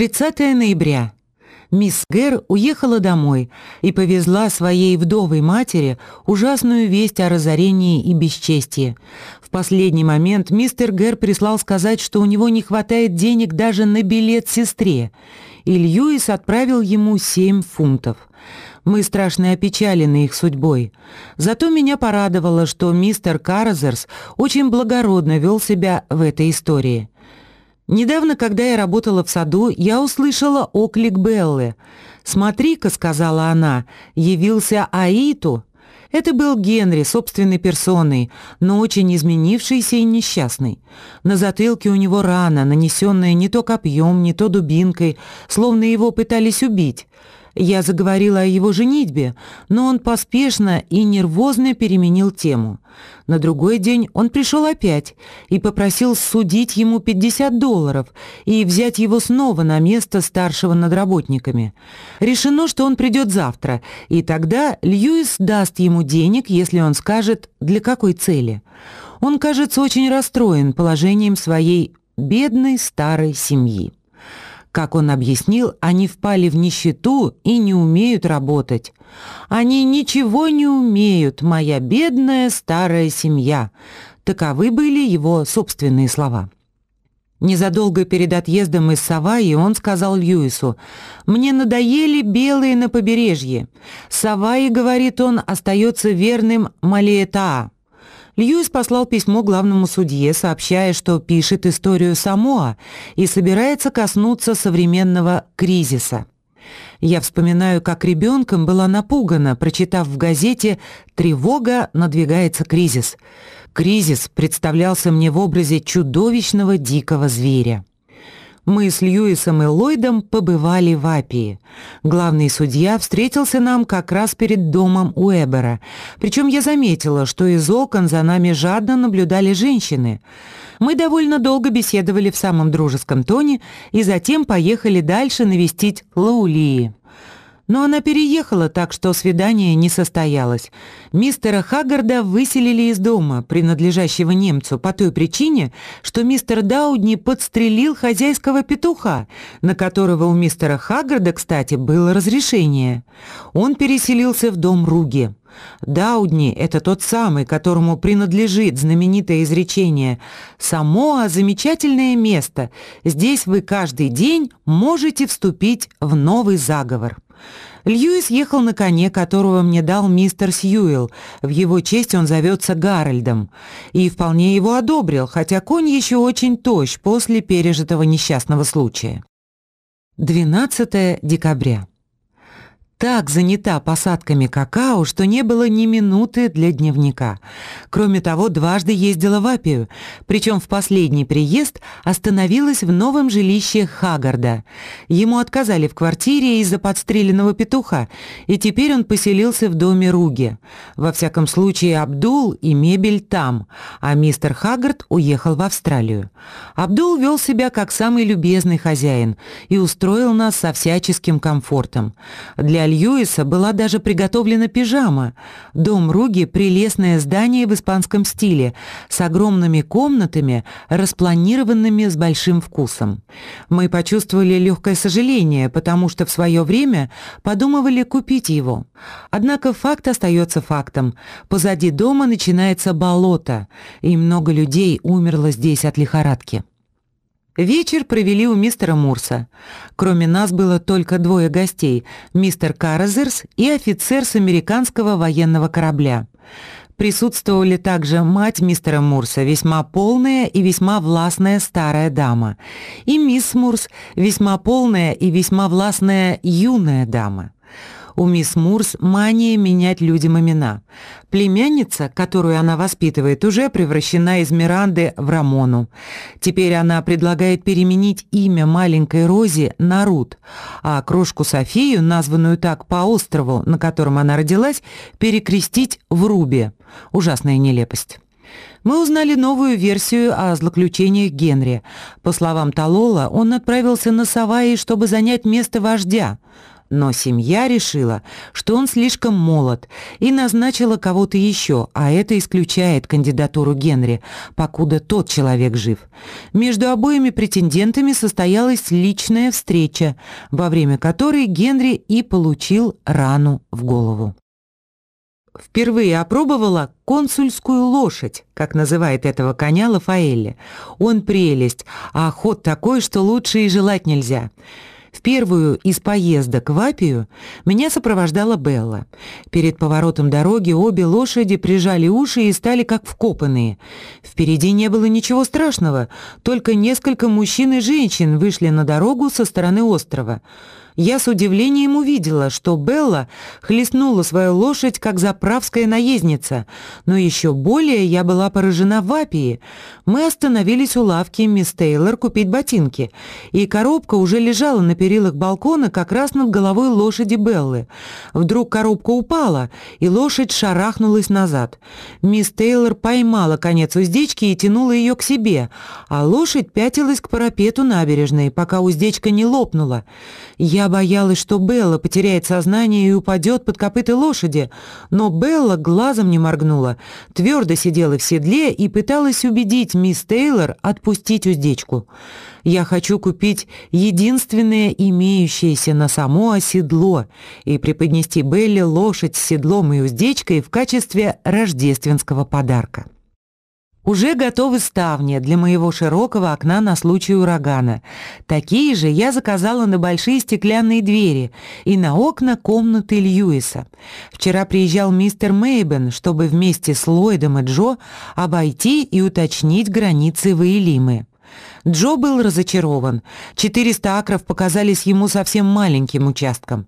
30 ноября. Мисс Гэр уехала домой и повезла своей вдовой матери ужасную весть о разорении и бесчестии. В последний момент мистер Гэр прислал сказать, что у него не хватает денег даже на билет сестре, и Льюис отправил ему семь фунтов. Мы страшно опечалены их судьбой. Зато меня порадовало, что мистер Каразерс очень благородно вел себя в этой истории. Недавно, когда я работала в саду, я услышала оклик Беллы. «Смотри-ка», — сказала она, — «явился Аиту». Это был Генри собственной персоной, но очень изменившийся и несчастный. На затылке у него рана, нанесенная не то копьем, не то дубинкой, словно его пытались убить. Я заговорила о его женитьбе, но он поспешно и нервозно переменил тему. На другой день он пришел опять и попросил судить ему 50 долларов и взять его снова на место старшего над работниками. Решено, что он придет завтра, и тогда Льюис даст ему денег, если он скажет, для какой цели. Он, кажется, очень расстроен положением своей бедной старой семьи. Как он объяснил, они впали в нищету и не умеют работать. «Они ничего не умеют, моя бедная старая семья». Таковы были его собственные слова. Незадолго перед отъездом из Саваи он сказал Льюису, «Мне надоели белые на побережье. Саваи, — говорит он, — остается верным Малиетаа». Льюис послал письмо главному судье, сообщая, что пишет историю Самоа и собирается коснуться современного кризиса. Я вспоминаю, как ребенком была напугана, прочитав в газете «Тревога, надвигается кризис». Кризис представлялся мне в образе чудовищного дикого зверя. Мы с Льюисом и Ллойдом побывали в Апии. Главный судья встретился нам как раз перед домом Уэбера. Причем я заметила, что из окон за нами жадно наблюдали женщины. Мы довольно долго беседовали в самом дружеском тоне и затем поехали дальше навестить Лаулии. Но она переехала, так что свидание не состоялось. Мистера Хаггарда выселили из дома, принадлежащего немцу, по той причине, что мистер Даудни подстрелил хозяйского петуха, на которого у мистера Хаггарда, кстати, было разрешение. Он переселился в дом Руги. Даудни — это тот самый, которому принадлежит знаменитое изречение «Самоа — замечательное место. Здесь вы каждый день можете вступить в новый заговор». Льюис ехал на коне, которого мне дал мистер Сьюэлл. В его честь он зовется Гарольдом. И вполне его одобрил, хотя конь еще очень тощ после пережитого несчастного случая. 12 декабря так занята посадками какао, что не было ни минуты для дневника. Кроме того, дважды ездила в Апию, причем в последний приезд остановилась в новом жилище Хагарда. Ему отказали в квартире из-за подстреленного петуха, и теперь он поселился в доме Руги. Во всяком случае, Абдул и мебель там, а мистер Хагард уехал в Австралию. Абдул вел себя как самый любезный хозяин и устроил нас со всяческим комфортом. Для Льюиса была даже приготовлена пижама. Дом Руги – прелестное здание в испанском стиле, с огромными комнатами, распланированными с большим вкусом. Мы почувствовали легкое сожаление, потому что в свое время подумывали купить его. Однако факт остается фактом. Позади дома начинается болото, и много людей умерло здесь от лихорадки. Вечер провели у мистера Мурса. Кроме нас было только двое гостей – мистер Каразерс и офицер с американского военного корабля. Присутствовали также мать мистера Мурса, весьма полная и весьма властная старая дама, и мисс Мурс, весьма полная и весьма властная юная дама. У мисс Мурс мания менять людям имена. Племянница, которую она воспитывает, уже превращена из Миранды в Рамону. Теперь она предлагает переменить имя маленькой Рози на Рут, а крошку Софию, названную так по острову, на котором она родилась, перекрестить в Руби. Ужасная нелепость. Мы узнали новую версию о злоключениях Генри. По словам Талола, он отправился на Саваи, чтобы занять место вождя. Но семья решила, что он слишком молод, и назначила кого-то еще, а это исключает кандидатуру Генри, покуда тот человек жив. Между обоими претендентами состоялась личная встреча, во время которой Генри и получил рану в голову. Впервые опробовала консульскую лошадь, как называет этого коня Лафаэлли. Он прелесть, а ход такой, что лучше и желать нельзя. В первую из поездок в Апию меня сопровождала Белла. Перед поворотом дороги обе лошади прижали уши и стали как вкопанные. Впереди не было ничего страшного, только несколько мужчин и женщин вышли на дорогу со стороны острова я с удивлением увидела, что Белла хлестнула свою лошадь, как заправская наездница, но еще более я была поражена в Апии. Мы остановились у лавки мисс Тейлор купить ботинки, и коробка уже лежала на перилах балкона как раз над головой лошади Беллы. Вдруг коробка упала, и лошадь шарахнулась назад. Мисс Тейлор поймала конец уздечки и тянула ее к себе, а лошадь пятилась к парапету набережной, пока уздечка не лопнула. Я боялась, что Белла потеряет сознание и упадет под копыты лошади, но Белла глазом не моргнула, твердо сидела в седле и пыталась убедить мисс Тейлор отпустить уздечку. «Я хочу купить единственное имеющееся на само оседло и преподнести Белле лошадь с седлом и уздечкой в качестве рождественского подарка». Уже готовы ставни для моего широкого окна на случай урагана. Такие же я заказала на большие стеклянные двери и на окна комнаты Льюиса. Вчера приезжал мистер Мейбен, чтобы вместе с Ллойдом и Джо обойти и уточнить границы Ваилимы. Джо был разочарован. 400 акров показались ему совсем маленьким участком.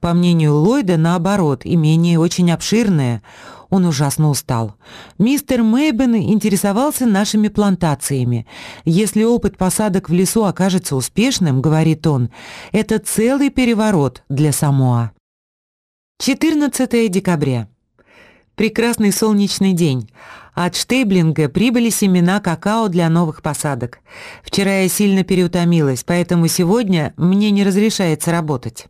По мнению Ллойда, наоборот, имение очень обширное. Он ужасно устал. Мистер Мэйбен интересовался нашими плантациями. Если опыт посадок в лесу окажется успешным, говорит он, это целый переворот для Самоа. 14 декабря. Прекрасный солнечный день. От Штейблинга прибыли семена какао для новых посадок. Вчера я сильно переутомилась, поэтому сегодня мне не разрешается работать.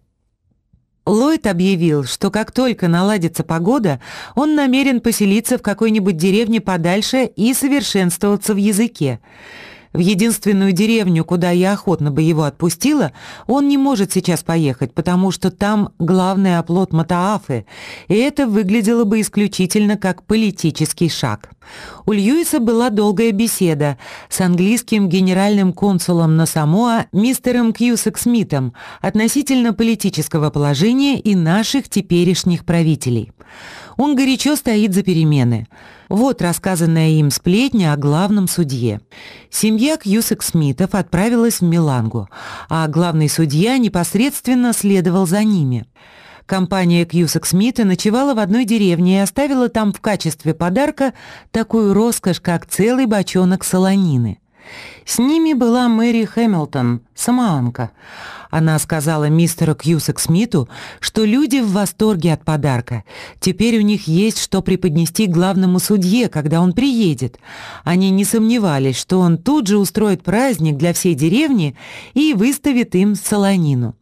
Ллойд объявил, что как только наладится погода, он намерен поселиться в какой-нибудь деревне подальше и совершенствоваться в языке. В единственную деревню, куда я охотно бы его отпустила, он не может сейчас поехать, потому что там главный оплот Матаафы, и это выглядело бы исключительно как политический шаг. У Льюиса была долгая беседа с английским генеральным консулом на Самоа мистером Кьюсек Смитом относительно политического положения и наших теперешних правителей. Он горячо стоит за перемены. Вот рассказанная им сплетня о главном судье. Семья Кьюсек Смитов отправилась в Милангу, а главный судья непосредственно следовал за ними. Компания Кьюсек Смита ночевала в одной деревне и оставила там в качестве подарка такую роскошь, как целый бочонок солонины. С ними была Мэри Хэмилтон, самоанка. Она сказала мистеру Кьюсек Смиту, что люди в восторге от подарка. Теперь у них есть что преподнести главному судье, когда он приедет. Они не сомневались, что он тут же устроит праздник для всей деревни и выставит им солонину.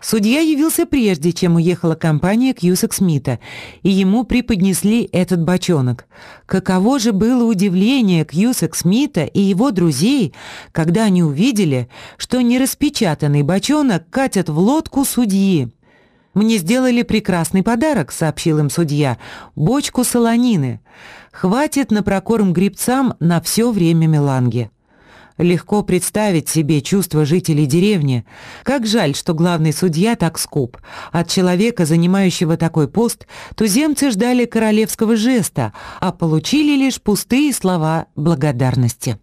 Судья явился прежде, чем уехала компания Кьюсак Смита, и ему преподнесли этот бочонок. Каково же было удивление Кьюсак Смита и его друзей, когда они увидели, что нераспечатанный бочонок катят в лодку судьи. «Мне сделали прекрасный подарок», — сообщил им судья, — «бочку солонины. Хватит на прокорм грибцам на все время Меланги». Легко представить себе чувство жителей деревни. Как жаль, что главный судья так скуп. От человека, занимающего такой пост, туземцы ждали королевского жеста, а получили лишь пустые слова благодарности.